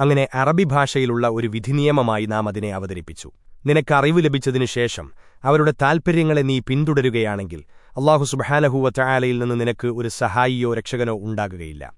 അങ്ങനെ അറബി ഭാഷയിലുള്ള ഒരു വിധിനിയമമായി നാം അതിനെ അവതരിപ്പിച്ചു. നിനക്ക് അറിവ് അവരുടെ താൽപ്പര്യങ്ങളെ നീ പിന്തുടരുകയാണെങ്കിൽ അള്ളാഹു സുബഹാനഹൂവ ചായാലയിൽ നിന്ന് നിനക്ക് ഒരു സഹായിയോ രക്ഷകനോ ഉണ്ടാകുകയില്ല.